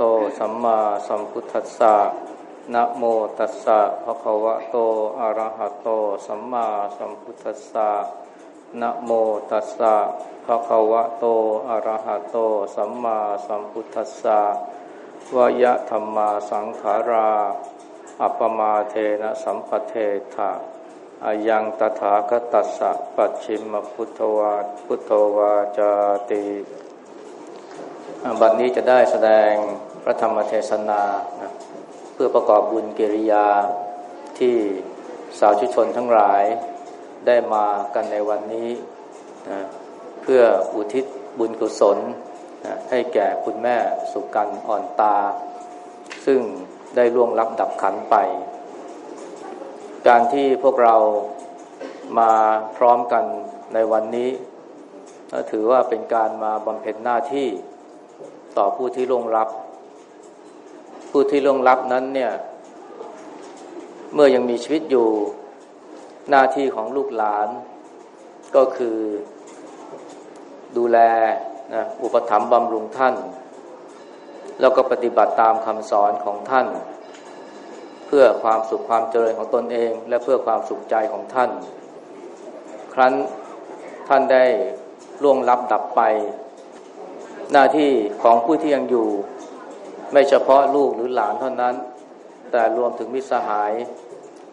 ต สัมมาสัมพุทธัสสะนะโมตัสสะภะคะวะโตอะระหะโต สัมมาสัมพุทธัสสะนะโมตัสสะภะคะวะโตอะระหะโต สัมมาสัมพุทธัสสะวยะธรรมาสังขารา อัปมาเทนะสัมปเทถะอายังตถาคตัสสะปัจฉิมพุทธวาพุทธวาจาติ บัดนี้จะได้แสดงพระธรรมเทศนานะเพื่อประกอบบุญกิริยาที่สาวชุชนทั้งหลายได้มากันในวันนี้นะเพื่ออุทิศบุญกุศลนะให้แก่คุณแม่สุกันอ่อนตา ซึ่งได้ล่วงลับดับขันไป การที่พวกเรามาพร้อมกันในวันนี้ถือว่าเป็นการมาบำเพ็ญหน้าที่ ต่อผู้ที่ล่วงลับ ผู้ที่ล่วงลับนั้นเนี่ย เมื่อยังมีชีวิตอยู่หน้าที่ของลูกหลาน ก็คือดูแลนะอุปถัมภ์บำรุงท่าน แล้วก็ปฏิบัติตามคำสอนของท่าน เพื่อความสุขความเจริญของตนเอง และเพื่อความสุขใจของท่าน ครั้นท่านได้ล่วงลับดับไป หน้าที่ของผู้ที่ยังอยู่ ไม่เฉพาะลูกหรือหลานเท่านั้น แต่รวมถึงมิสหาย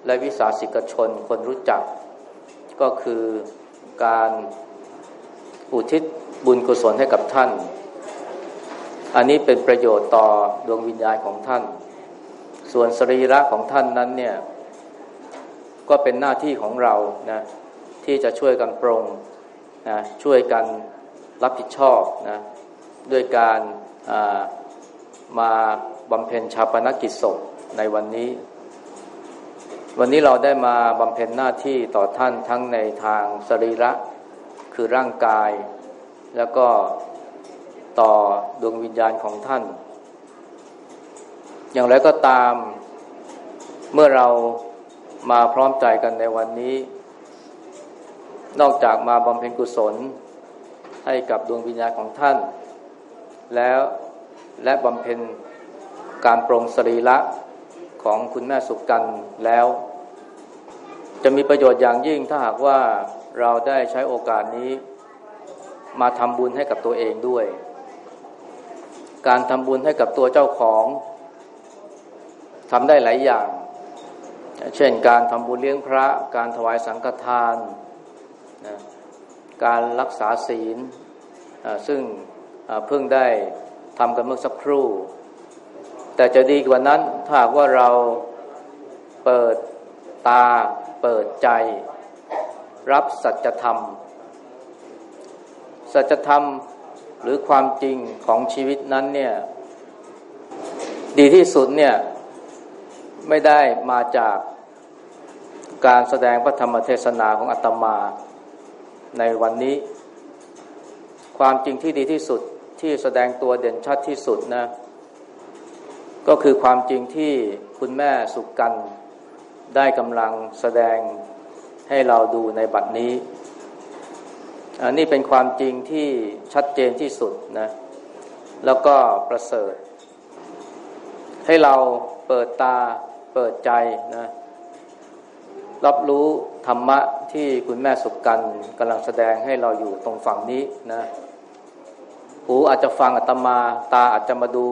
และวิสาสิกชนคนรู้จัก ก็คือการอุทิศบุญกุศลให้กับท่าน อันนี้เป็นประโยชน์ต่อดวงวิญญาณของท่าน ส่วนสรีระของท่านนั้นเนี่ย ก็เป็นหน้าที่ของเรานะที่จะช่วยกันปรงนะช่วยกันรับผิดชอบนะ ด้วยการมาบำเพ็ญชาปนกิจศพในวันนี้ วันนี้เราได้มาบำเพ็ญหน้าที่ต่อท่านทั้งในทางสรีระคือร่างกาย แล้วก็ต่อดวงวิญญาณของท่าน อย่างไรก็ตามเมื่อเรามาพร้อมใจกันในวันนี้ นอกจากมาบำเพ็ญกุศลให้กับดวงวิญญาณของท่าน แล้วและบำเพ็ญการปรงสรีระของคุณแม่สุกันแล้ว จะมีประโยชน์อย่างยิ่งถ้าหากว่าเราได้ใช้โอกาสนี้ มาทำบุญให้กับตัวเองด้วย การทำบุญให้กับตัวเจ้าของทำได้หลายอย่าง เช่นการทำบุญเลี้ยงพระ การถวายสังฆทานนะการรักษาศีลซึ่ง เพิ่งได้ทำกันเมื่อสักครู่ แต่จะดีกว่านั้นถ้าว่าเราเปิดตา เปิดใจ รับสัจธรรม สัจธรรมหรือความจริงของชีวิตนั้นเนี่ยดีที่สุดเนี่ยไม่ได้มาจากการแสดงพระธรรมเทศนาของอาตมาในวันนี้ ความจริงที่ดีที่สุด ที่แสดงตัวเด่นชัดที่สุดนะ ก็คือความจริงที่คุณแม่สุกกันได้กำลังแสดงให้เราดูในบัดนี้ อันนี้เป็นความจริงที่ชัดเจนที่สุดนะ แล้วก็ประเสริฐ ให้เราเปิดตาเปิดใจนะ รับรู้ธรรมะที่คุณแม่สุกกันกำลังแสดงให้เราอยู่ตรงฝั่งนี้นะ หูอาจจะฟังอาตมา ตาอาจจะมาดู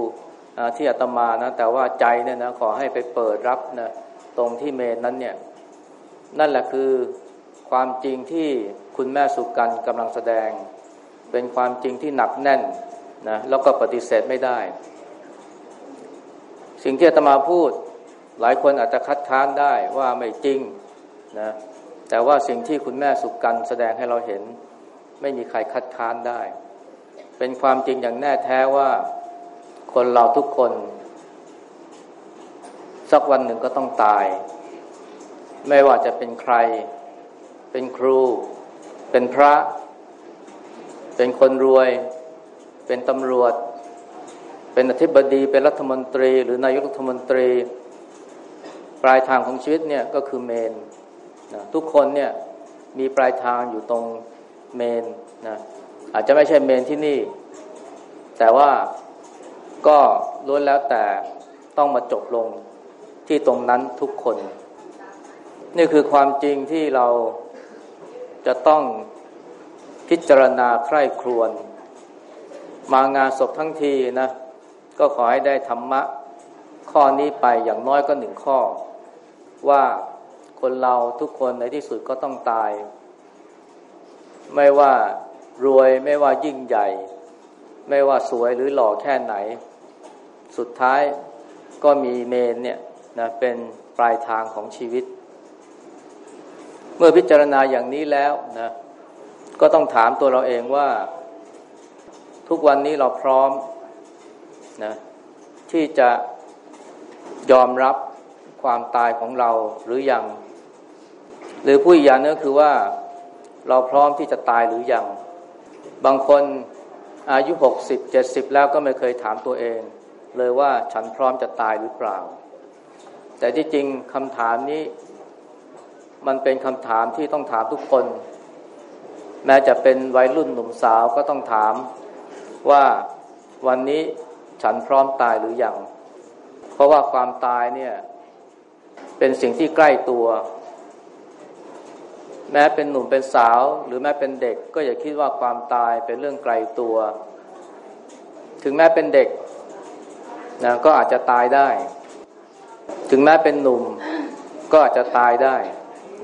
ที่อาตมานะ แต่ว่าใจเนี่ยนะขอให้ไปเปิดรับนะตรงที่เมนนั้นเนี่ย นั่นแหละคือความจริงที่คุณแม่สุกันกำลังแสดง เป็นความจริงที่หนักแน่นนะแล้วก็ปฏิเสธไม่ได้ สิ่งที่อาตมาพูด หลายคนอาจจะคัดค้านได้ว่าไม่จริงนะแต่ว่าสิ่งที่คุณแม่สุกันแสดงให้เราเห็น ไม่มีใครคัดค้านได้ เป็นความจริงอย่างแน่แท้ว่าคนเราทุกคน สักวันหนึ่งก็ต้องตาย ไม่ว่าจะเป็นใคร เป็นครู เป็นพระ เป็นคนรวย เป็นตำรวจ เป็นอธิบดี เป็นรัฐมนตรี หรือนายกรัฐมนตรี ปลายทางของชีวิตเนี่ยก็คือเมนนะทุกคนเนี่ยมีปลายทางอยู่ตรงเมนนะ อาจจะไม่ใช่เมนที่นี่ แต่ว่าก็ล้วนแล้วแต่ต้องมาจบลงที่ตรงนั้นทุกคน นี่คือความจริงที่เราจะต้องพิจารณาใคร่ครวญมางานศพทั้งทีนะ ก็ขอให้ได้ธรรมะข้อนี้ไปอย่างน้อยก็หนึ่งข้อ ว่าคนเราทุกคนในที่สุดก็ต้องตาย ไม่ว่า รวยไม่ว่ายิ่งใหญ่ ไม่ว่าสวยหรือหล่อแค่ไหน สุดท้ายก็มีเมนเนี่ยนะเป็นปลายทางของชีวิต เมื่อพิจารณาอย่างนี้แล้วนะก็ต้องถามตัวเราเองว่า ทุกวันนี้เราพร้อมนะที่จะยอมรับความตายของเราหรือยัง หรือผู้อีกอย่างนึงคือว่าเราพร้อมที่จะตายหรือยัง บางคนอายุหกสิบเจ็ดสิบแล้วก็ไม่เคยถามตัวเอง เลยว่าฉันพร้อมจะตายหรือเปล่า แต่ที่จริงคำถามนี้มันเป็นคำถามที่ต้องถามทุกคน แม้จะเป็นวัยรุ่นหนุ่มสาวก็ต้องถามว่าวันนี้ฉันพร้อมตายหรือยัง เพราะว่าความตายเนี่ยเป็นสิ่งที่ใกล้ตัว แม้เป็นหนุ่มเป็นสาว หรือแม้เป็นเด็กก็อย่าคิดว่าความตายเป็นเรื่องไกลตัว ถึงแม้เป็นเด็กนะก็อาจจะตายได้ ถึงแม้เป็นหนุ่มก็อาจจะตายได้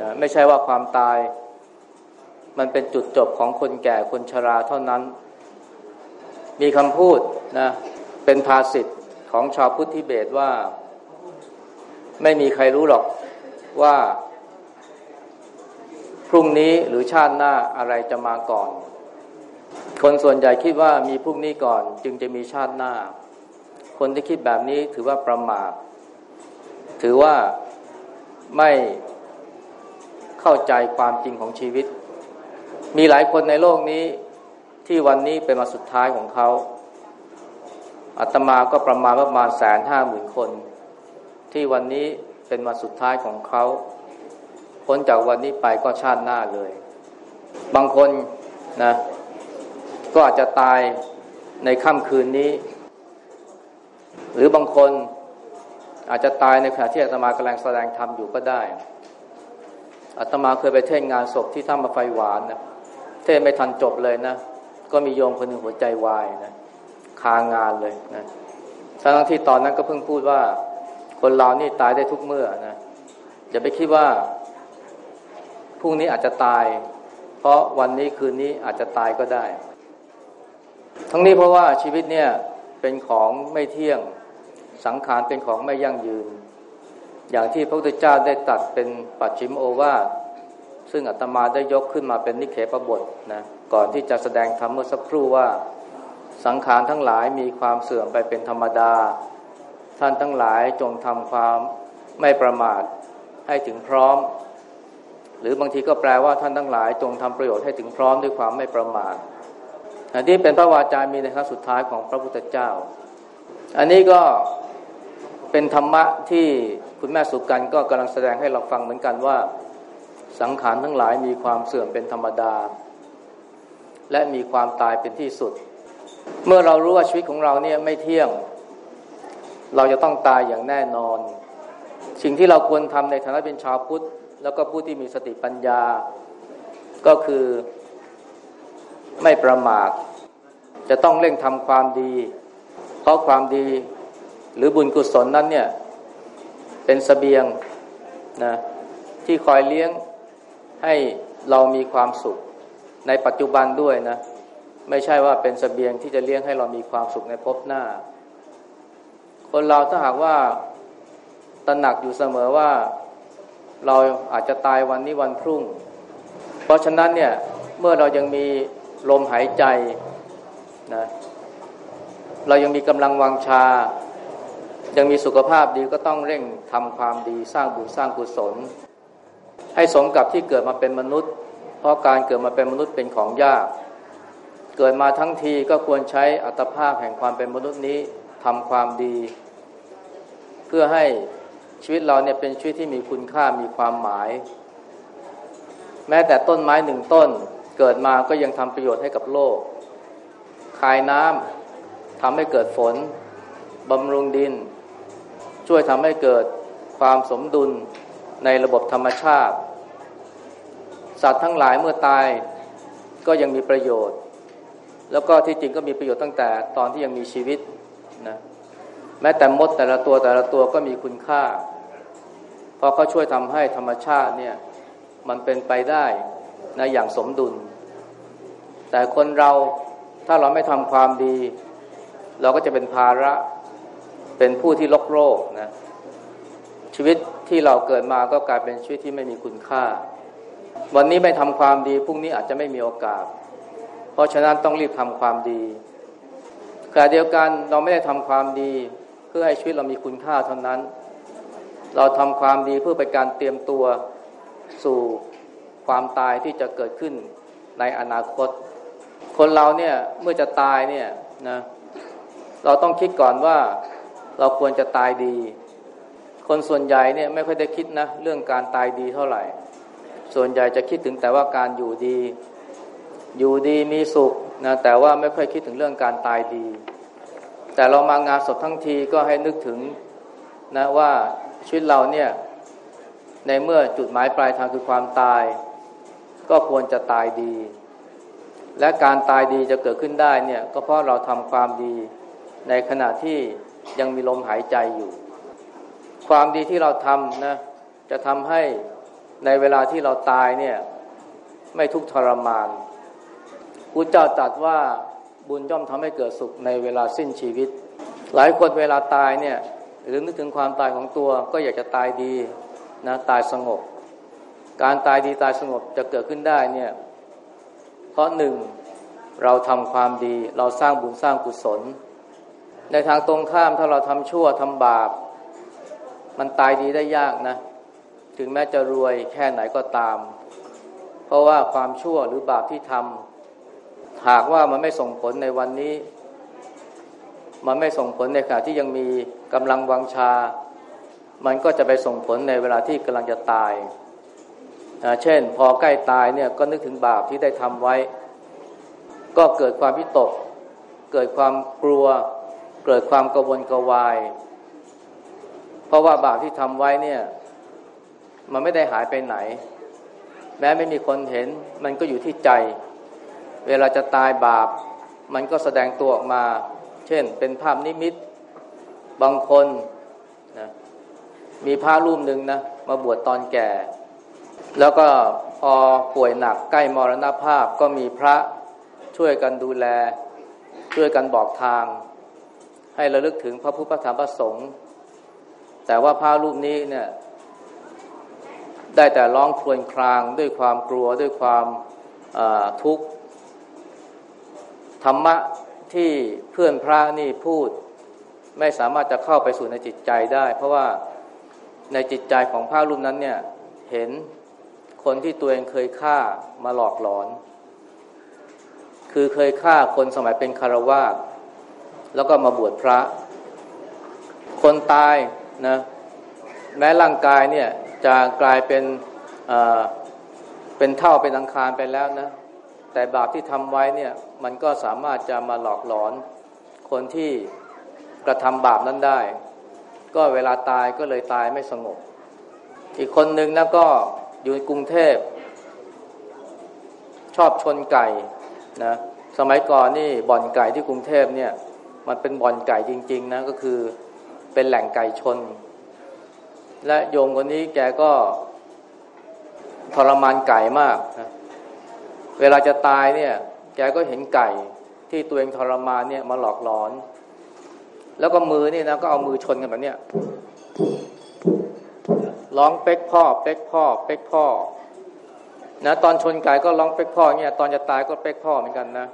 นะไม่ใช่ว่าความตาย มันเป็นจุดจบของคนแก่คนชราเท่านั้น มีคำพูดนะเป็นภาษิตของชาวพุทธิเบตว่า ไม่มีใครรู้หรอกว่า พรุ่งนี้หรือชาติหน้าอะไรจะมาก่อน คนส่วนใหญ่คิดว่ามีพรุ่งนี้ก่อน จึงจะมีชาติหน้า คนที่คิดแบบนี้ถือว่าประมาทถือว่าไม่เข้าใจความจริงของชีวิต มีหลายคนในโลกนี้ที่วันนี้เป็นมาสุดท้ายของเขาอาตมาก็ประมาณประมาณแสนห้าหมื่นคน ที่วันนี้เป็นมาสุดท้ายของเขา พ้นจากวันนี้ไปก็ชาติหน้าเลย บางคนนะก็อาจจะตายในค่ำคืนนี้ หรือบางคนอาจจะตายในขณะที่อาตมากำลังแสดงธรรมอยู่ก็ได้อาตมาเคยไปเทศงานศพที่ท่ามาไฟหวานนะเทศไม่ทันจบเลยนะ ก็มีโยมคนหนึ่งหัวใจวายนะคางานเลยนะทั้งที่ตอนนั้นก็เพิ่งพูดว่า คนเรานี่ตายได้ทุกเมื่อนะอย่าไปคิดว่า พรุ่งนี้อาจจะตาย เพราะวันนี้คืนนี้อาจจะตายก็ได้ ทั้งนี้เพราะว่าชีวิตเนี่ยเป็นของไม่เที่ยงสังขารเป็นของไม่ยั่งยืน อย่างที่พระพุทธเจ้าได้ตัดเป็นปัจฉิมโอวาทซึ่งอาตมาได้ยกขึ้นมาเป็นนิเคปบทนะก่อนที่จะแสดงธรรมเมื่อสักครู่ว่าสังขารทั้งหลายมีความเสื่อมไปเป็นธรรมดา ท่านทั้งหลายจงทำความไม่ประมาทให้ถึงพร้อม หรือบางทีก็แปลว่าท่านทั้งหลายจงทำประโยชน์ให้ถึงพร้อมด้วยความไม่ประมาทอันนี้เป็นพระวาจามีในครั้งสุดท้ายของพระพุทธเจ้า อันนี้ก็เป็นธรรมะที่คุณแม่สุกันก็กำลังแสดงให้เราฟังเหมือนกันว่า สังขารทั้งหลายมีความเสื่อมเป็นธรรมดา และมีความตายเป็นที่สุด เมื่อเรารู้ว่าชีวิตของเราเนี่ยไม่เที่ยง เราจะต้องตายอย่างแน่นอน สิ่งที่เราควรทำในฐานะเป็นชาวพุทธ แล้วก็ผู้ที่มีสติปัญญา ก็คือไม่ประมาทจะต้องเร่งทำความดี เพราะความดีหรือบุญกุศลนั้นเนี่ย เป็นสเสบียงนะที่คอยเลี้ยงให้เรามีความสุขในปัจจุบันด้วยนะ ไม่ใช่ว่าเป็นสเสบียงที่จะเลี้ยงให้เรามีความสุขในภพหน้า คนเราถ้าหากว่าตระหนักอยู่เสมอว่า เราอาจจะตายวันนี้วันพรุ่ง เพราะฉะนั้นเนี่ยเมื่อเรายังมีลมหายใจนะเรายังมีกำลังวังชา ยังมีสุขภาพดีก็ต้องเร่งทำความดีสร้างบุญสร้างกุศล ให้สมกับที่เกิดมาเป็นมนุษย์ เพราะการเกิดมาเป็นมนุษย์เป็นของยาก เกิดมาทั้งทีก็ควรใช้อัตภาพแห่งความเป็นมนุษย์นี้ทำความดี เพื่อให้ ชีวิตเราเนี่ยเป็นชีวิตที่มีคุณค่ามีความหมาย แม้แต่ต้นไม้หนึ่งต้น เกิดมาก็ยังทำประโยชน์ให้กับโลก คายน้ำทำให้เกิดฝนบำรุงดิน ช่วยทำให้เกิดความสมดุลในระบบธรรมชาติ สัตว์ทั้งหลายเมื่อตายก็ยังมีประโยชน์ แล้วก็ที่จริงก็มีประโยชน์ตั้งแต่ตอนที่ยังมีชีวิต แม้แต่มดแต่ละตัวแต่ละตัวก็มีคุณค่า เพราะเขาช่วยทำให้ธรรมชาติเนี่ยมันเป็นไปได้นะอย่างสมดุล แต่คนเราถ้าเราไม่ทำความดี เราก็จะเป็นภาระเป็นผู้ที่ลกโรคนะชีวิตที่เราเกิดมาก็กลายเป็นชีวิตที่ไม่มีคุณค่า วันนี้ไม่ทำความดีพรุ่งนี้อาจจะไม่มีโอกาส เพราะฉะนั้นต้องรีบทำความดีขณะเดียวกันเราไม่ได้ทำความดี เพื่อให้ชีวิตเรามีคุณค่าเท่านั้น เราทำความดีเพื่อเป็นการเตรียมตัวสู่ความตายที่จะเกิดขึ้นในอนาคต คนเราเนี่ยเมื่อจะตายเนี่ยนะเราต้องคิดก่อนว่าเราควรจะตายดี คนส่วนใหญ่เนี่ยไม่ค่อยได้คิดนะเรื่องการตายดีเท่าไหร่ ส่วนใหญ่จะคิดถึงแต่ว่าการอยู่ดี อยู่ดีมีสุขนะแต่ว่าไม่ค่อยคิดถึงเรื่องการตายดี แต่เรามางานศพทั้งทีก็ให้นึกถึงนะว่าชีวิตเราเนี่ยในเมื่อจุดหมายปลายทางคือความตาย ก็ควรจะตายดี และการตายดีจะเกิดขึ้นได้เนี่ยก็เพราะเราทำความดีในขณะที่ยังมีลมหายใจอยู่ ความดีที่เราทำนะจะทำให้ในเวลาที่เราตายเนี่ยไม่ทุกทรมานพุทธเจ้าตรัสว่า บุญย่อมทำให้เกิดสุขในเวลาสิ้นชีวิต หลายคนเวลาตายเนี่ยหรือนึกถึงความตายของตัวก็อยากจะตายดีนะตายสงบ การตายดีตายสงบจะเกิดขึ้นได้เนี่ยเพราะหนึ่งเราทำความดีเราสร้างบุญสร้างกุศล ในทางตรงข้ามถ้าเราทำชั่วทำบาป มันตายดีได้ยากนะ ถึงแม้จะรวยแค่ไหนก็ตาม เพราะว่าความชั่วหรือบาปที่ทำ หากว่ามันไม่ส่งผลในวันนี้ มันไม่ส่งผลในขณะที่ยังมีกำลังวังชา มันก็จะไปส่งผลในเวลาที่กำลังจะตาย เช่น พอใกล้ตายเนี่ยก็นึกถึงบาปที่ได้ทำไว้ ก็เกิดความพิตก เกิดความกลัว เกิดความกวนกวาย เพราะว่าบาปที่ทำไว้เนี่ยมันไม่ได้หายไปไหน แม้ไม่มีคนเห็นมันก็อยู่ที่ใจ เวลาจะตายบาป มันก็แสดงตัวออกมา เช่น เป็นภาพนิมิต บางคนนะมีพระรูปหนึ่งนะมาบวชตอนแก่ แล้วก็พอป่วยหนักใกล้มรณภาพก็มีพระช่วยกันดูแล ช่วยกันบอกทาง ให้ระลึกถึงพระพุทธธรรมประสงค์แต่ว่าพระรูปนี้เนี่ยได้แต่ร้องครวญครางด้วยความกลัวด้วยความทุกข์ ธรรมะที่เพื่อนพระนี่พูด ไม่สามารถจะเข้าไปสู่ในจิตใจได้ เพราะว่าในจิตใจของพระรูปนั้นเนี่ยเห็นคนที่ตัวเองเคยฆ่ามาหลอกหลอน คือเคยฆ่าคนสมัยเป็นคารวาสแล้วก็มาบวชพระ คนตายนะแม้ร่างกายเนี่ยจะกลายเป็นเป็นเท่าเป็นอังคารไปแล้วนะ แต่บาปที่ทำไว้เนี่ยมันก็สามารถจะมาหลอกหลอน คนที่กระทำบาปนั้นได้ ก็เวลาตายก็เลยตายไม่สงบ อีกคนหนึ่งนะก็อยู่กรุงเทพ ชอบชนไก่นะสมัยก่อนนี่บ่อนไก่ที่กรุงเทพเนี่ย มันเป็นบ่อนไก่จริง ๆนะก็คือเป็นแหล่งไก่ชน และโยมคนนี้แกก็ทรมานไก่มากนะ เวลาจะตายเนี่ย แกก็เห็นไก่ที่ตัวเองทรมานเนี่ยมาหลอกหลอน แล้วก็มือนี่นะก็เอามือชนกันแบบเนี้ยร้องเป๊กพ่อ เป๊กพ่อ เป๊กพ่อนะตอนชนไก่ก็ร้องเป๊กพ่อเนี่ยตอนจะตายก็เป๊กพ่อเหมือนกันนะ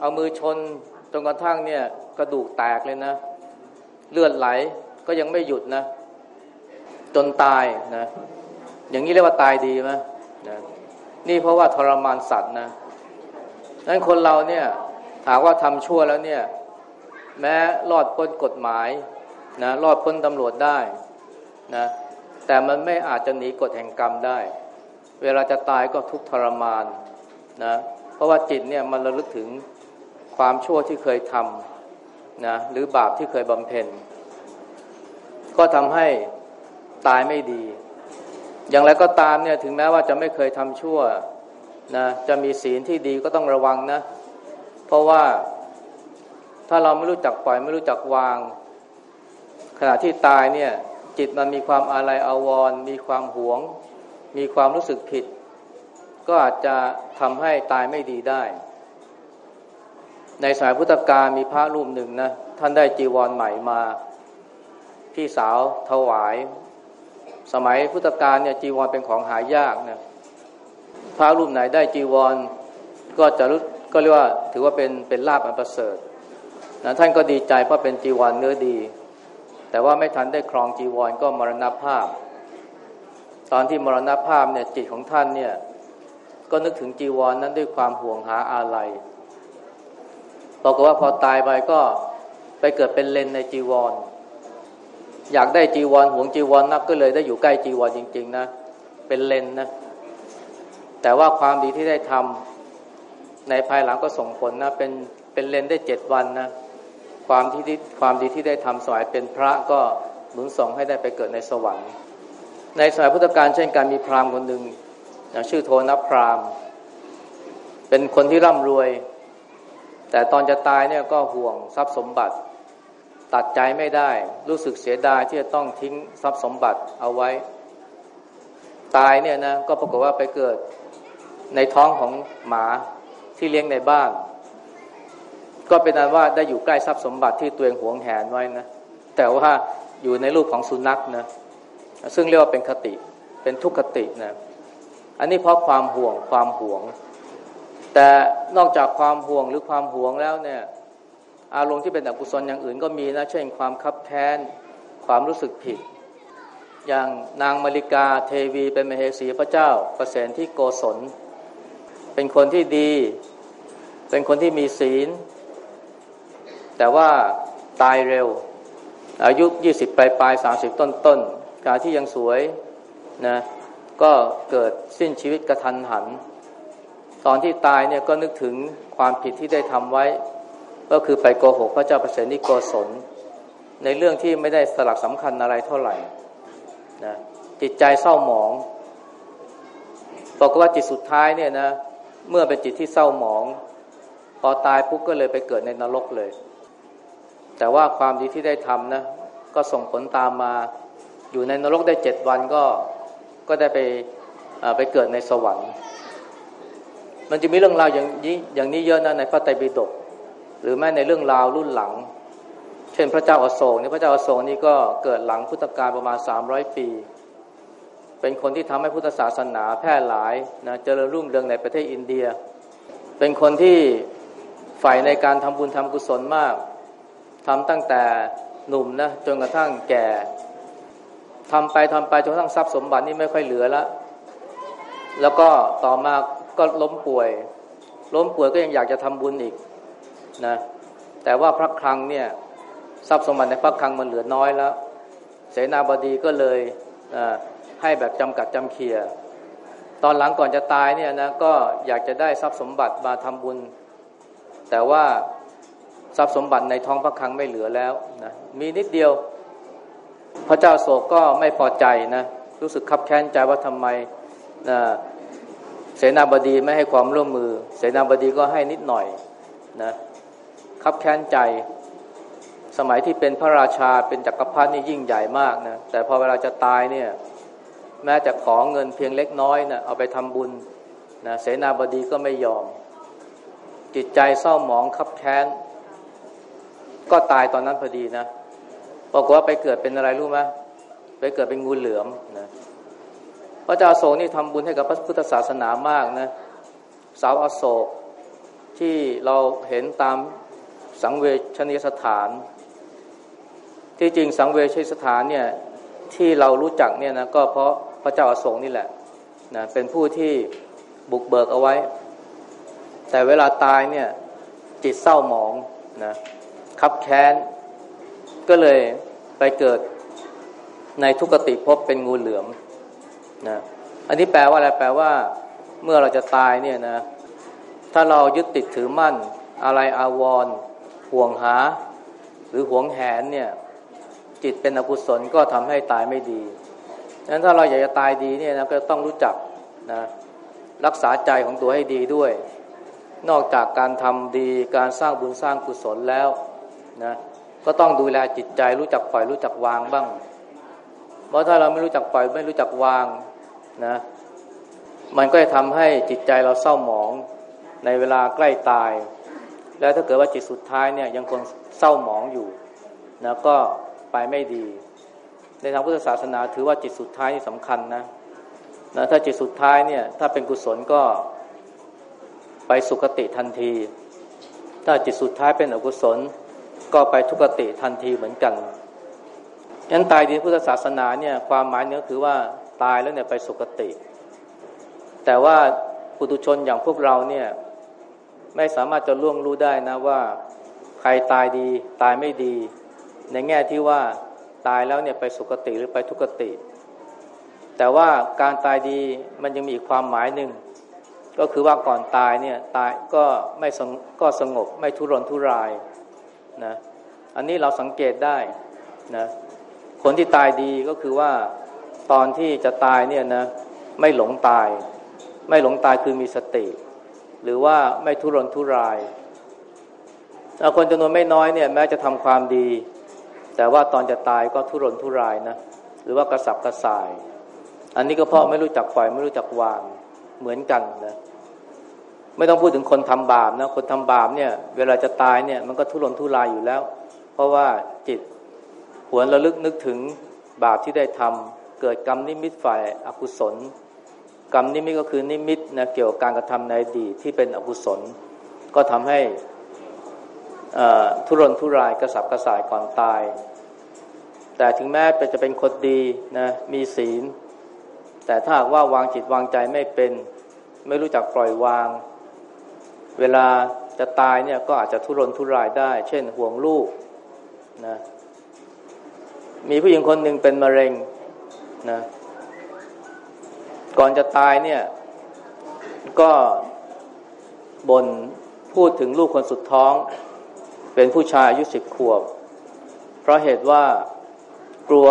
เอามือชนจนกระทั่งเนี่ยกระดูกแตกเลยนะ เลือดไหลก็ยังไม่หยุดนะ จนตายนะ อย่างนี้เรียกว่าตายดีไหมนะ นี่เพราะว่าทรมานสัตว์นะนั้นคนเราเนี่ยหากว่าทำชั่วแล้วเนี่ย แม้รอดพ้นกฎหมายนะรอดพ้นตำรวจได้นะแต่มันไม่อาจจะหนีกฎแห่งกรรมได้ เวลาจะตายก็ทุกทรมานนะเพราะว่าจิตเนี่ยมันระลึกถึงความชั่วที่เคยทำนะหรือบาปที่เคยบำเพ็ญ ก็ทำให้ตายไม่ดี อย่างไรก็ตามเนี่ยถึงแม้ว่าจะไม่เคยทำชั่วนะจะมีศีลที่ดีก็ต้องระวังนะ เพราะว่าถ้าเราไม่รู้จักปล่อยไม่รู้จักวาง ขณะที่ตายเนี่ยจิตมันมีความอาลัยอาวรณ์มีความหวง มีความรู้สึกผิด ก็อาจจะทำให้ตายไม่ดีได้ ในสายพุทธกาลมีพระรูปหนึ่งนะท่านได้จีวรใหม่มา พี่สาวถวาย สมัยพุทธกาลเนี่ยจีวรเป็นของหายากนะพระรูปไหนได้จีวร ก็จะรู้ก็เรียกว่าถือว่าเป็นเป็นลาบอันประเสริฐนะท่านก็ดีใจเพราะเป็นจีวรเนื้อดี แต่ว่าไม่ทันได้ครองจีวรก็มรณภาพ ตอนที่มรณภาพเนี่ยจิตของท่านเนี่ยก็นึกถึงจีวรนนั้นด้วยความห่วงหาอาลัยบอกว่าพอตายไปก็ไปเกิดเป็นเลนในจีวร อยากได้จีวรห่วงจีวรนักก็เลยได้อยู่ใกล้จีวรจริง ๆ นะ เป็นเลนนะ แต่ว่าความดีที่ได้ทำในภายหลังก็ส่งผลนะ เป็นเป็นเลนได้เจ็ดวันนะ ความที่ความดีที่ได้ทำสมัยเป็นพระก็หนุนส่งให้ได้ไปเกิดในสวรรค์ ในสมัยพุทธกาลเช่นการมีพราหมณ์คนหนึ่งชื่อโทนพราหมณ์เป็นคนที่ร่ำรวย แต่ตอนจะตายเนี่ยก็ห่วงทรัพย์สมบัติ ตัดใจไม่ได้ รู้สึกเสียดายที่จะต้องทิ้งทรัพย์สมบัติเอาไว้ ตายเนี่ยนะก็ปรากฏว่าไปเกิดในท้องของหมาที่เลี้ยงในบ้าน ก็เป็นนั้นว่าได้อยู่ใกล้ทรัพย์สมบัติที่ตัวเองหวงแหนไว้นะแต่ว่าอยู่ในรูปของสุนัขนะซึ่งเรียกว่าเป็นคติเป็นทุกขตินะอันนี้เพราะความห่วงความห่วง แต่นอกจากความห่วงหรือความห่วงแล้วเนี่ย อารมณ์ที่เป็นอกุศลอย่างอื่นก็มีนะเช่นความคับแค้นความรู้สึกผิด อย่างนางมาริกาเทวีเป็นมเหสีพระเจ้าประเสนที่โกศล เป็นคนที่ดี เป็นคนที่มีศีล แต่ว่าตายเร็ว อายุยี่สิบปลายปลายสามสิบต้นต้นการที่ยังสวยนะก็เกิดสิ้นชีวิตกระทันหัน ตอนที่ตายเนี่ยก็นึกถึงความผิดที่ได้ทำไว้ ก็คือไปโกหกพระเจ้าประเสนิโกศล ในเรื่องที่ไม่ได้สลักสำคัญอะไรเท่าไหร่นะจิตใจเศร้าหมองบอกว่าจิตสุดท้ายเนี่ยนะ เมื่อเป็นจิตที่เศร้าหมอง พอตายปุ๊บก็เลยไปเกิดในนรกเลย แต่ว่าความดีที่ได้ทำนะ ก็ส่งผลตามมา อยู่ในนรกได้เจ็ดวันก็ก็ได้ไปไปเกิดในสวรรค์ มันจะมีเรื่องราวอย่างนี้อย่างนี้เยอะนะในพระไตรปิฎก หรือแม้ในเรื่องราวรุ่นหลัง เช่นพระเจ้าอโศกนี่พระเจ้าอโศกนี่ก็เกิดหลังพุทธกาลประมาณสามร้อยปี เป็นคนที่ทำให้พุทธศาสนาแพร่หลายนะเจริญรุ่งเรืองในประเทศอินเดีย เป็นคนที่ใฝ่ในการทำบุญทำกุศลมากทำตั้งแต่หนุ่มนะจนกระทั่งแก่ทำไปทำไปจนกระทั่งทรัพย์สมบัตินี่ไม่ค่อยเหลือแล้วแล้วก็ต่อมาก็ล้มป่วย ล้มป่วยก็ยังอยากจะทำบุญอีก นะแต่ว่าพระคลังเนี่ยทรัพย์สมบัติในพระคลังมันเหลือน้อยแล้ว เสนาบดีก็เลยให้แบบจำกัดจำเคียตอนหลังก่อนจะตายเนี่ยนะก็อยากจะได้ทรัพย์สมบัติมาทำบุญ แต่ว่าทรัพย์สมบัติในท้องพระคลังไม่เหลือแล้วนะมีนิดเดียว พระเจ้าโศกก็ไม่พอใจนะรู้สึกขับแค้นใจว่าทำไมนะเสนาบดีไม่ให้ความร่วมมือ เสนาบดีก็ให้นิดหน่อยนะ ขับแค้นใจ สมัยที่เป็นพระราชาเป็นจักรพรรดินี่ยิ่งใหญ่มากนะแต่พอเวลาจะตายเนี่ยแม้จะขอเงินเพียงเล็กน้อยนะเอาไปทำบุญนะเสนาบดีก็ไม่ยอม จิตใจเศร้าหมองคับแค้น ก็ตายตอนนั้นพอดีนะบอกว่าไปเกิดเป็นอะไรรู้ไหมไปเกิดเป็นงูเหลือมนะพระเจ้าโศกนี่ทำบุญให้กับพระพุทธศาสนามากนะสาวอโศกที่เราเห็นตาม สังเวชนียสถาน ที่จริงสังเวชนียสถานเนี่ยที่เรารู้จักเนี่ยนะก็เพราะพระเจ้าอโศกนี่แหละนะเป็นผู้ที่บุกเบิกเอาไว้ แต่เวลาตายเนี่ยจิตเศร้าหมองนะคับแค้น ก็เลยไปเกิดในทุกติภพเป็นงูเหลือมนะอันนี้แปลว่าอะไรแปลว่า เมื่อเราจะตายเนี่ยนะถ้าเรายึดติดถือมั่นอะไรอาวร ห่วงหา หรือห่วงแหนเนี่ย จิตเป็นอกุศลก็ทำให้ตายไม่ดีดังนั้นถ้าเราอยากจะตายดีเนี่ยนะก็ต้องรู้จักนะรักษาใจของตัวให้ดีด้วย นอกจากการทำดีการสร้างบุญสร้างกุศลแล้วนะก็ต้องดูแลจิตใจรู้จักปล่อยรู้จักวางบ้าง เพราะถ้าเราไม่รู้จักปล่อยไม่รู้จักวางนะมันก็จะทำให้จิตใจเราเศร้าหมองในเวลาใกล้ตาย แล้วถ้าเกิดว่าจิตสุดท้ายเนี่ยยังคงเศร้าหมองอยู่นะก็ไปไม่ดี ในทางพุทธศาสนาถือว่าจิตสุดท้ายนี่สำคัญนะนะถ้าจิตสุดท้ายเนี่ยถ้าเป็นกุศลก็ไปสุคติทันที ถ้าจิตสุดท้ายเป็นอกุศล ก็ไปทุกติทันทีเหมือนกันฉะนั้นตายดีพุทธศาสนาเนี่ยความหมายเนื้อคือว่าตายแล้วเนี่ยไปสุคติ แต่ว่าปุถุชนอย่างพวกเราเนี่ย ไม่สามารถจะล่วงรู้ได้นะว่า ใครตายดีตายไม่ดี ในแง่ที่ว่าตายแล้วเนี่ยไปสุคติหรือไปทุกติ แต่ว่าการตายดีมันยังมีอีกความหมายหนึ่งก็คือว่าก่อนตายเนี่ยตายก็ไม่ก็สงบไม่ทุรนทุรายนะอันนี้เราสังเกตได้นะคนที่ตายดีก็คือว่าตอนที่จะตายเนี่ยนะไม่หลงตาย ไม่หลงตายคือมีสติ หรือว่าไม่ทุรนทุรายคนจำนวนไม่น้อยเนี่ยแม้จะทำความดี แต่ว่าตอนจะตายก็ทุรนทุรายนะหรือว่ากระสับกระส่าย อันนี้ก็เพราะไม่รู้จักปล่อยไม่รู้จักวางเหมือนกันนะไม่ต้องพูดถึงคนทำบาปนะคนทำบาปเนี่ย เวลาจะตายเนี่ยมันก็ทุรนทุรายอยู่แล้ว เพราะว่าจิตหวนระลึกนึกถึงบาปที่ได้ทำเกิดกรรมนิมิตฝ่ายอกุศล กรรมนิมิตก็คือนิมิตนะเกี่ยวกับการกระทำในอดีตที่เป็นอกุศล ก็ทำให้ทุรนทุรายกระสับกระส่ายก่อนตาย แต่ถึงแม้จะเป็นคนดีนะมีศีล แต่ถ้าหากว่าวางจิตวางใจไม่เป็น ไม่รู้จักปล่อยวาง เวลาจะตายเนี่ยก็อาจจะทุรนทุรายได้ เช่นห่วงลูกนะมีผู้หญิงคนหนึ่งเป็นมะเร็งนะ ก่อนจะตายเนี่ย ก็บนพูดถึงลูกคนสุดท้อง เป็นผู้ชายอายุสิบขวบ เพราะเหตุว่ากลัว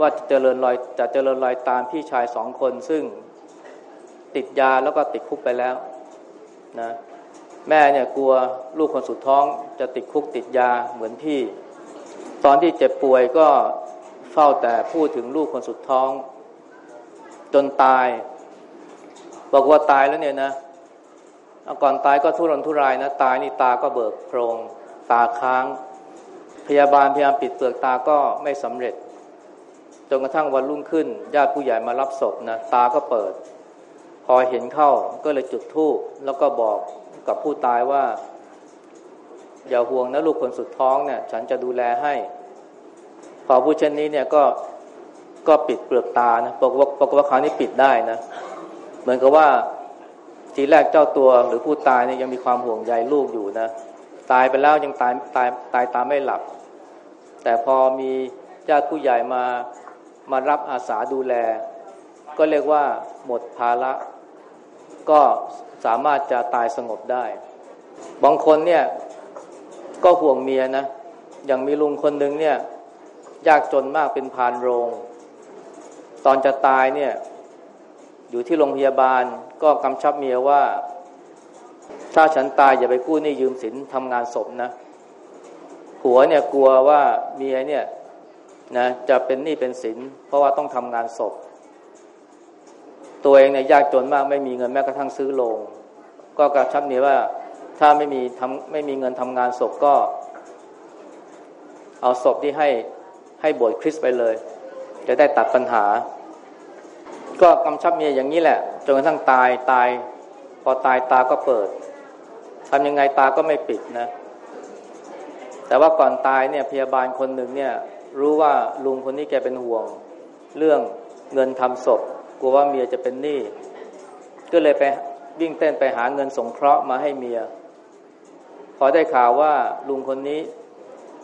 ว่าจะเจริญรอยจะเจริญรอยตามพี่ชายสองคนซึ่งติดยาแล้วก็ติดคุกไปแล้วนะแม่เนี่ยกลัวลูกคนสุดท้องจะติดคุกติดยาเหมือนพี่ ตอนที่เจ็บป่วยก็เฝ้าแต่พูดถึงลูกคนสุดท้อง จนตาย บอกว่าตายแล้วเนี่ยนะก่อนตายก็ทุรนทุรายนะ ตายนี่ตาก็เบิกโพรงตาค้าง พยาบาลพยายามปิดเปลือกตาก็ไม่สำเร็จจนกระทั่งวันรุ่งขึ้น ญาติผู้ใหญ่มารับศพนะตาก็เปิด พอเห็นเข้าก็เลยจุดธูปแล้วก็บอกกับผู้ตายว่า อย่าห่วงนะลูกคนสุดท้องเนี่ย ฉันจะดูแลให้ พอผู้เช่นนี้เนี่ยก็ ก็ปิดเปลือกตานะบอกว่าบอกว่าคราวนี้ปิดได้นะ เหมือนกับว่าทีแรกเจ้าตัวหรือผู้ตายเนี่ยยังมีความห่วงใยลูกอยู่นะ ตายไปแล้วยังตายตายตายตามไม่หลับ แต่พอมีญาติผู้ใหญ่มามารับอาสาดูแล ก็เรียกว่าหมดภาระก็สามารถจะตายสงบได้ บางคนเนี่ยก็ห่วงเมียนะ อย่างมีลุงคนหนึ่งเนี่ย ยากจนมากเป็นพานโรง ตอนจะตายเนี่ยอยู่ที่โรงพยาบาลก็กำชับเมียว่า ถ้าฉันตายอย่าไปกู้หนี้ยืมสินทำงานศพนะผัวเนี่ยกลัวว่าเมียเนี่ยนะจะเป็นหนี้เป็นสิน เพราะว่าต้องทำงานศพ ตัวเองเนี่ยยากจนมากไม่มีเงินแม้กระทั่งซื้อโรงก็กระชับนี้ว่าถ้าไม่มีทำไม่มีเงินทำงานศพก็ เอาศพที่ให้ให้บวชคริสไปเลย จะได้ตัดปัญหา ก็กำชับเมียอย่างนี้แหละจนกระทั่งตายตาย พอตายตาก็เปิดทำยังไงตาก็ไม่ปิดนะ แต่ว่าก่อนตายเนี่ยพยาบาลคนหนึ่งเนี่ย รู้ว่าลุงคนนี้แกเป็นห่วง เรื่องเงินทำศพกลัวว่าเมียจะเป็นหนี้ก็เลยไปวิ่งเต้นไปหาเงินสงเคราะห์มาให้เมีย พอได้ข่าวว่าลุงคนนี้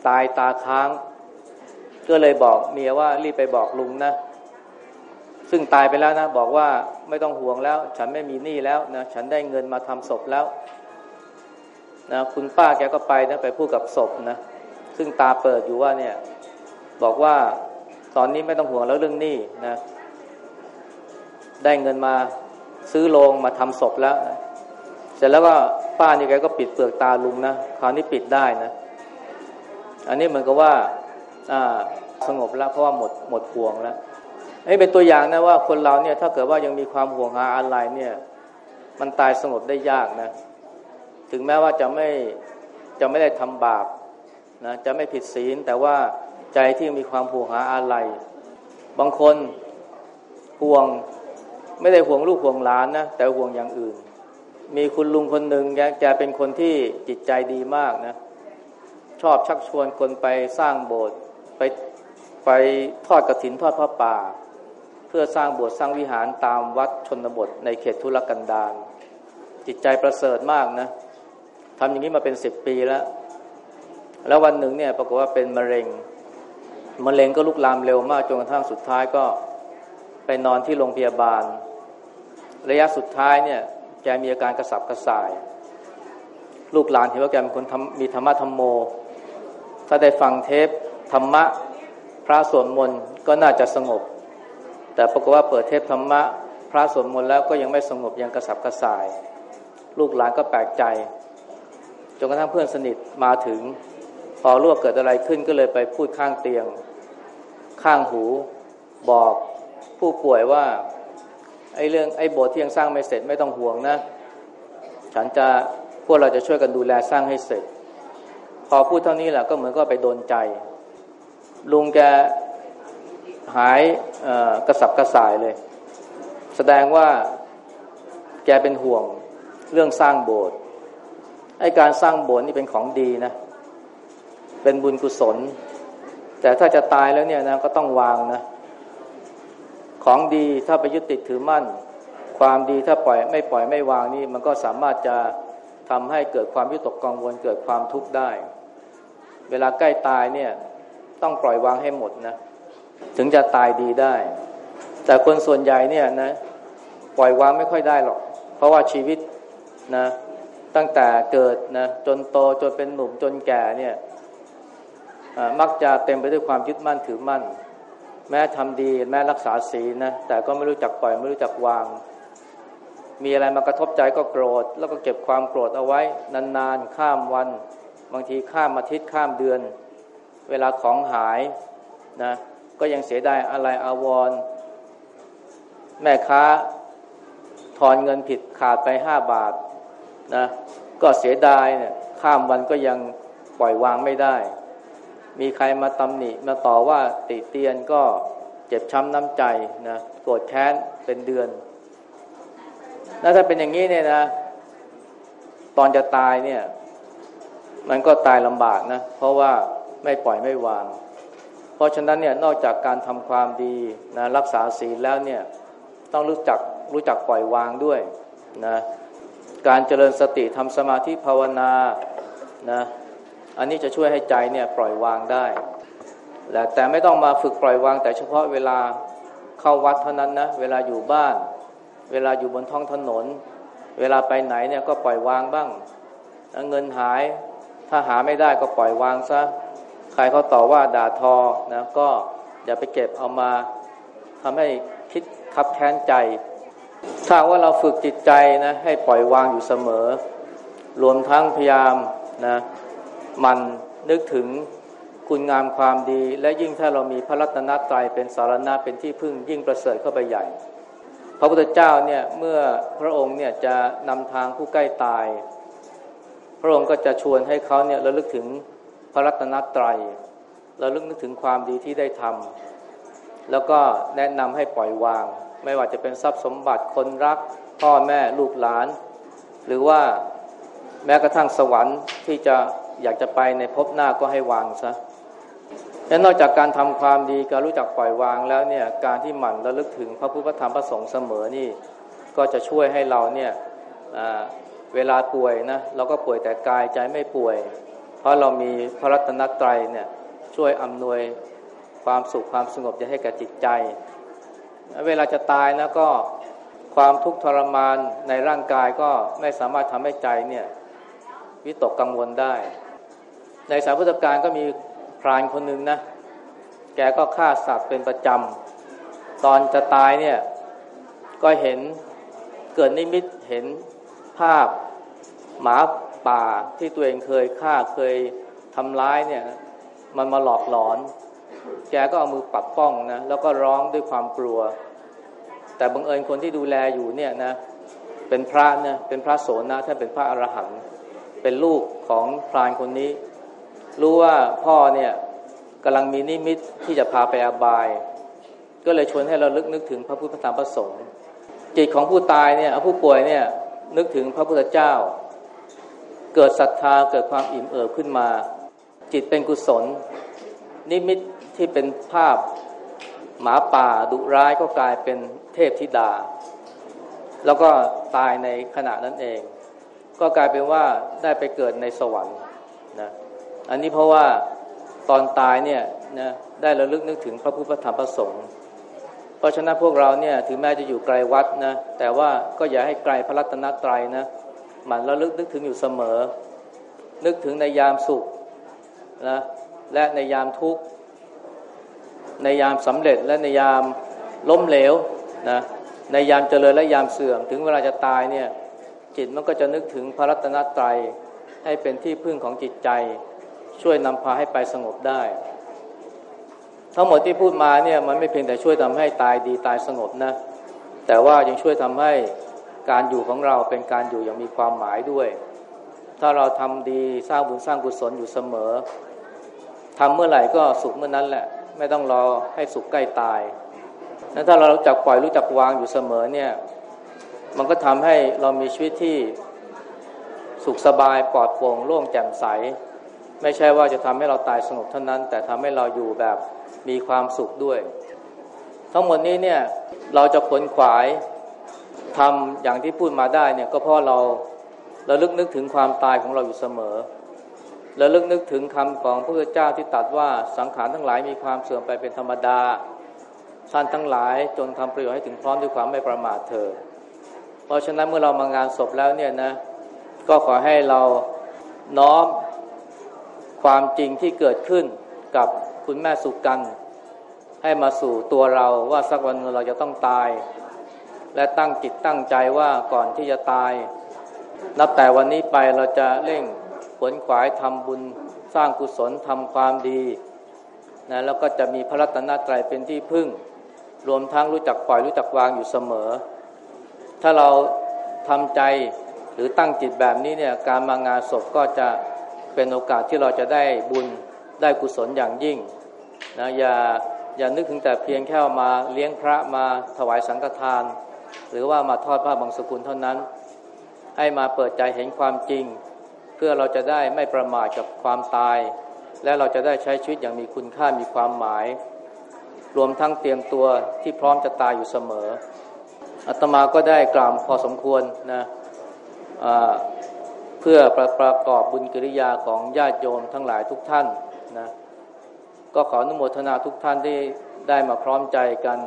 ตายตาค้าง ก็เลยบอกเมียว่ารีบไปบอกลุงนะ ซึ่งตายไปแล้วนะ บอกว่าไม่ต้องห่วงแล้ว ฉันไม่มีหนี้แล้วนะฉันได้เงินมาทำศพแล้วนะคุณป้าแกก็ไปนะไปพูดกับศพนะ ซึ่งตาเปิดอยู่ว่าเนี่ย บอกว่าตอนนี้ไม่ต้องห่วงแล้วเรื่องหนี้นะ ได้เงินมาซื้อโรงมาทำศพแล้วนะเสร็จแล้วก็ป้านี่แกก็ปิดเปลือกตาลุงนะคราวนี้ปิดได้นะ อันนี้เหมือนกับว่า สงบแล้วเพราะว่าหมดหมดห่วงแล้วนี่เป็นตัวอย่างนะว่าคนเราเนี่ยถ้าเกิดว่ายังมีความห่วงหาอะไรเนี่ย มันตายสงบได้ยากนะ ถึงแม้ว่าจะไม่จะไม่ได้ทำบาปนะจะไม่ผิดศีล แต่ว่าใจที่มีความห่วงหาอะไร บางคนห่วงไม่ได้ห่วงลูกห่วงหลานนะแต่ห่วงอย่างอื่น มีคุณลุงคนหนึ่งแกแกเป็นคนที่จิตใจดีมากนะ ชอบชักชวนคนไปสร้างโบสถ์ ไปไปทอดกระถินทอดพระป่า เพื่อสร้างโบสถ์สร้างวิหารตามวัดชนบทในเขตทุรกันดารจิตใจประเสริฐมากนะทำอย่างนี้มาเป็นสิบปีแล้ว แล้ววันหนึ่งเนี่ยปรากฏว่าเป็นมะเร็งมะเร็งก็ลุกลามเร็วมากจนกระทั่งสุดท้ายก็ไปนอนที่โรงพยาบาล ระยะสุดท้ายเนี่ยแกมีอาการกระสับกระส่าย ลูกหลานเห็นว่าแกเป็นคนมีธรรมะธรรมโม ถ้าได้ฟังเทป ธรรมะพระสวดมนต์ก็น่าจะสงบ แต่ปรากฏว่าเปิดเทปธรรมะ พระสวดมนต์แล้วก็ยังไม่สงบยังกระสับกระส่าย ลูกหลานก็แปลกใจจนกระทั่งเพื่อนสนิทมาถึง พอรู้ว่าเกิดอะไรขึ้นก็เลยไปพูดข้างเตียง ข้างหูบอกผู้ป่วยว่าไอ้เรื่องไอ้โบสถ์ที่ยังสร้างไม่เสร็จไม่ต้องห่วงนะ ฉันจะพวกเราจะช่วยกันดูแลสร้างให้เสร็จ พอพูดเท่านี้แหละก็เหมือนก็ไปโดนใจ ลุงแกหายกระสับกระส่ายเลย แสดงว่าแกเป็นห่วงเรื่องสร้างโบสถ์ไอการสร้างโบสถ์นี่เป็นของดีนะ เป็นบุญกุศล แต่ถ้าจะตายแล้วเนี่ยนะก็ต้องวางนะ ของดีถ้าไปยึดติดถือมั่น ความดีถ้าปล่อยไม่ปล่อยไม่วางนี่ มันก็สามารถจะทำให้เกิดความวิตกกังวลเกิดความทุกข์ได้ เวลาใกล้ตายเนี่ย ต้องปล่อยวางให้หมดนะ ถึงจะตายดีได้ แต่คนส่วนใหญ่เนี่ยนะ ปล่อยวางไม่ค่อยได้หรอก เพราะว่าชีวิตนะ ตั้งแต่เกิดนะ จนโตจนเป็นหนุ่มจนแก่เนี่ยมักจะเต็มไปด้วยความยึดมั่นถือมั่น แม้ทำดีแม้รักษาศีลนะ แต่ก็ไม่รู้จักปล่อยไม่รู้จักวาง มีอะไรมากระทบใจก็โกรธ แล้วก็เก็บความโกรธเอาไว้ นานๆ ข้ามวัน บางทีข้ามอาทิตย์ข้ามเดือน เวลาของหายนะก็ยังเสียดายอะไรอาวร แม่ค้าถอนเงินผิดขาดไปห้าบาทนะก็เสียดายเนี่ยข้ามวันก็ยังปล่อยวางไม่ได้ มีใครมาตำหนิมาต่อว่าติเตียนก็เจ็บช้ำน้ำใจนะโกรธแค้นเป็นเดือนแล้วถ้าเป็นอย่างนี้เนี่ยนะ ตอนจะตายเนี่ย มันก็ตายลำบากนะ เพราะว่า ไม่ปล่อยไม่วาง เพราะฉะนั้นเนี่ยนอกจากการทำความดีนะรักษาศีลแล้วเนี่ยต้องรู้จักรู้จักปล่อยวางด้วยนะการเจริญสติทำสมาธิภาวนานะอันนี้จะช่วยให้ใจเนี่ยปล่อยวางได้แต่ไม่ต้องมาฝึกปล่อยวาง แต่เฉพาะเวลาเข้าวัดเท่านั้นนะเวลาอยู่บ้าน เวลาอยู่บนท้องถนน เวลาไปไหนเนี่ยก็ปล่อยวางบ้าง เงินหายถ้าหาไม่ได้ก็ปล่อยวางซะ รเขาต่อว่าด่าทอนะก็อย่าไปเก็บเอามาทำให้คิดคับแค้นใจ ถ้าว่าเราฝึกจิตใจนะให้ปล่อยวางอยู่เสมอ รวมทั้งพยายามนะมันนึกถึงคุณงามความดี และยิ่งถ้าเรามีพระรัตนตรัยเป็นสารณะเป็นที่พึ่งยิ่งประเสริฐเข้าไปใหญ่ พระพุทธเจ้าเนี่ยเมื่อพระองค์เนี่ยจะนำทางผู้ใกล้ตาย พระองค์ก็จะชวนให้เขาเนี่ยระลึกถึง พระรัตนตรัยระลึกนึกถึงความดีที่ได้ทำแล้วก็แนะนำให้ปล่อยวาง ไม่ว่าจะเป็นทรัพย์สมบัติคนรัก พ่อแม่ลูกหลาน หรือว่าแม้กระทั่งสวรรค์ที่จะอยากจะไปในภพหน้าก็ให้วางซะและนอกจากการทำความดีการรู้จักปล่อยวางแล้วเนี่ยการที่หมั่นระลึกถึงพระพุทธธรรมพระสงฆ์เสมอนี่ก็จะช่วยให้เราเนี่ยเวลาป่วยนะเราก็ป่วยแต่กายใจไม่ป่วย เพราะเรามีพระรัตนตรัยเนี่ยช่วยอำนวยความสุขความสงบจะให้แกับจิตใจ เวลาจะตายนะก็ความทุกข์ทรมานในร่างกายก็ไม่สามารถทำให้ใจเนี่ยวิตกกังวลได้ ในสายพุทธการก็มีพรานคนหนึ่งนะ แกก็ฆ่าสัตว์เป็นประจำ ตอนจะตายเนี่ยก็เห็นเกิดนิมิตเห็นภาพหมา ป่าที่ตัวเองเคยฆ่าเคยทำร้ายเนี่ย มันมาหลอกหลอน แกก็เอามือปัดป้องนะแล้วก็ร้องด้วยความกลัว แต่บังเอิญคนที่ดูแลอยู่เนี่ยนะ เป็นพระเนี่ยเป็นพระโสนะท่านเป็นพระอรหันต์เป็นลูกของพรานคนนี้ รู้ว่าพ่อเนี่ยกำลังมีนิมิตที่จะพาไปอบาย ก็เลยชวนให้เราลึกนึกถึงพระพุทธธรรมประสงค์จิตของผู้ตายเนี่ยผู้ป่วยเนี่ยนึกถึงพระพุทธเจ้า เกิดศรัทธาเกิดความอิ่มเอิบขึ้นมา จิตเป็นกุศล นิมิตที่เป็นภาพหมาป่าดุร้ายก็กลายเป็นเทพธิดา แล้วก็ตายในขณะนั้นเอง ก็กลายเป็นว่าได้ไปเกิดในสวรรค์นะอันนี้เพราะว่าตอนตายเนี่ยนะได้ระลึกนึกถึงพระพุทธธรรมประสงค์เพราะฉะนั้นพวกเราเนี่ยถึงแม้จะอยู่ไกลวัดนะแต่ว่าก็อย่าให้ไกลพระรัตนตรัยนะ มันระลึกนึกถึงอยู่เสมอ นึกถึงในยามสุขนะและในยามทุกข์ ในยามสำเร็จและในยามล้มเหลวนะในยามเจริญและยามเสื่อม ถึงเวลาจะตายเนี่ยจิตมันก็จะนึกถึงพระรัตนตรัยให้เป็นที่พึ่งของจิตใจ ช่วยนำพาให้ไปสงบได้ ทั้งหมดที่พูดมาเนี่ยมันไม่เพียงแต่ช่วยทำให้ตายดีตายสงบนะแต่ว่ายังช่วยทำให้ การอยู่ของเราเป็นการอยู่อย่างมีความหมายด้วย ถ้าเราทำดีสร้างบุญสร้างกุศลอยู่เสมอทำเมื่อไหร่ก็สุขเมื่อนั้นแหละ ไม่ต้องรอให้สุขใกล้ตายนั้นถ้าเรารู้จักปล่อยรู้จักวางอยู่เสมอเนี่ย มันก็ทำให้เรามีชีวิตที่สุขสบายปลอดโปร่งโล่งแจ่มใส ไม่ใช่ว่าจะทำให้เราตายสงบเท่านั้น แต่ทำให้เราอยู่แบบมีความสุขด้วย ทั้งหมดนี้เนี่ยเราจะขนขวาย ทำอย่างที่พูดมาได้เนี่ยก็เพราะเราเราลึกนึกถึงความตายของเราอยู่เสมอเราลึกนึกถึงคำของพระเจ้าที่ตรัสว่าสังขารทั้งหลายมีความเสื่อมไปเป็นธรรมดา ท่านทั้งหลายจนทำประโยชน์ให้ถึงพร้อมด้วยความไม่ประมาทเถิดเพราะฉะนั้นเมื่อเรามางานศพแล้วเนี่ยนะก็ขอให้เราน้อมความจริงที่เกิดขึ้นกับคุณแม่สุกัน ให้มาสู่ตัวเราว่าสักวันหนึ่งเราจะต้องตาย และตั้งจิตตั้งใจว่าก่อนที่จะตาย นับแต่วันนี้ไปเราจะเร่งขวนขวายทำบุญสร้างกุศลทำความดีนะแล้วก็จะมีพระรัตนตรัยเป็นที่พึ่ง รวมทั้งรู้จักปล่อยรู้จักวางอยู่เสมอ ถ้าเราทำใจหรือตั้งจิตแบบนี้เนี่ยการมางานศพก็จะเป็นโอกาสที่เราจะได้บุญได้กุศลอย่างยิ่งนะอย่าอย่านึกถึงแต่เพียงแค่มาเลี้ยงพระมาถวายสังฆทาน หรือว่ามาทอดผ้าบางสกุลเท่านั้น ให้มาเปิดใจเห็นความจริง เพื่อเราจะได้ไม่ประมาทกับความตาย และเราจะได้ใช้ชีวิตอย่างมีคุณค่ามีความหมาย รวมทั้งเตรียมตัวที่พร้อมจะตายอยู่เสมออาตมาก็ได้กล่าวพอสมควรนะเพื่อประประกอบบุญกิริยาของญาติโยมทั้งหลายทุกท่านนะก็ขออนุโมทนาทุกท่านที่ได้มาพร้อมใจกัน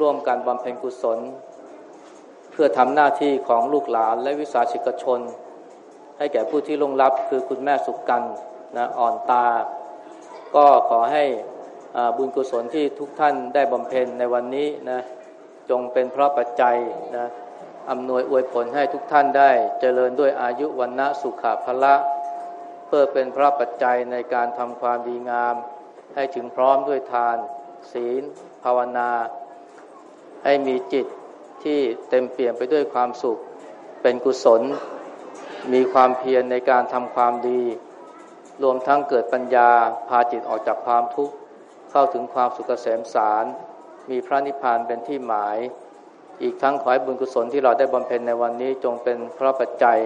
ร่วมกันบำเพ็ญกุศล เพื่อทำหน้าที่ของลูกหลานและวิสาชิกชน ให้แก่ผู้ที่ลงรับคือคุณแม่สุกกันนะอ่อนตา ก็ขอให้บุญกุศลที่ทุกท่านได้บำเพ็ญในวันนี้นะจงเป็นเพราะปัจจัยนะอำนวยอวยผลให้ทุกท่านได้เจริญด้วยอายุวันนะสุขภละ เพื่อเป็นพระปัจจัยในการทำความดีงาม ให้ถึงพร้อมด้วยทาน ศีล ภาวนา ให้มีจิต ที่เต็มเปี่ยมไปด้วยความสุข เป็นกุศล มีความเพียรในการทำความดี รวมทั้งเกิดปัญญาพาจิตออกจากความทุกข์ เข้าถึงความสุขเกษมสาร มีพระนิพพานเป็นที่หมาย อีกทั้งขอให้บุญกุศลที่เราได้บำเพ็ญในวันนี้จงเป็นพระปัจจัย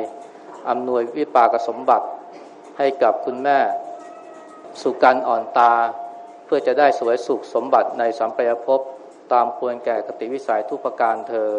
อำนวยวิปากสมบัติให้กับคุณแม่ สุกันอ่อนตา เพื่อจะได้สวยสุขสมบัติในสัมปยภพ ตามควรแก่กติวิสัยทุกประการเธอ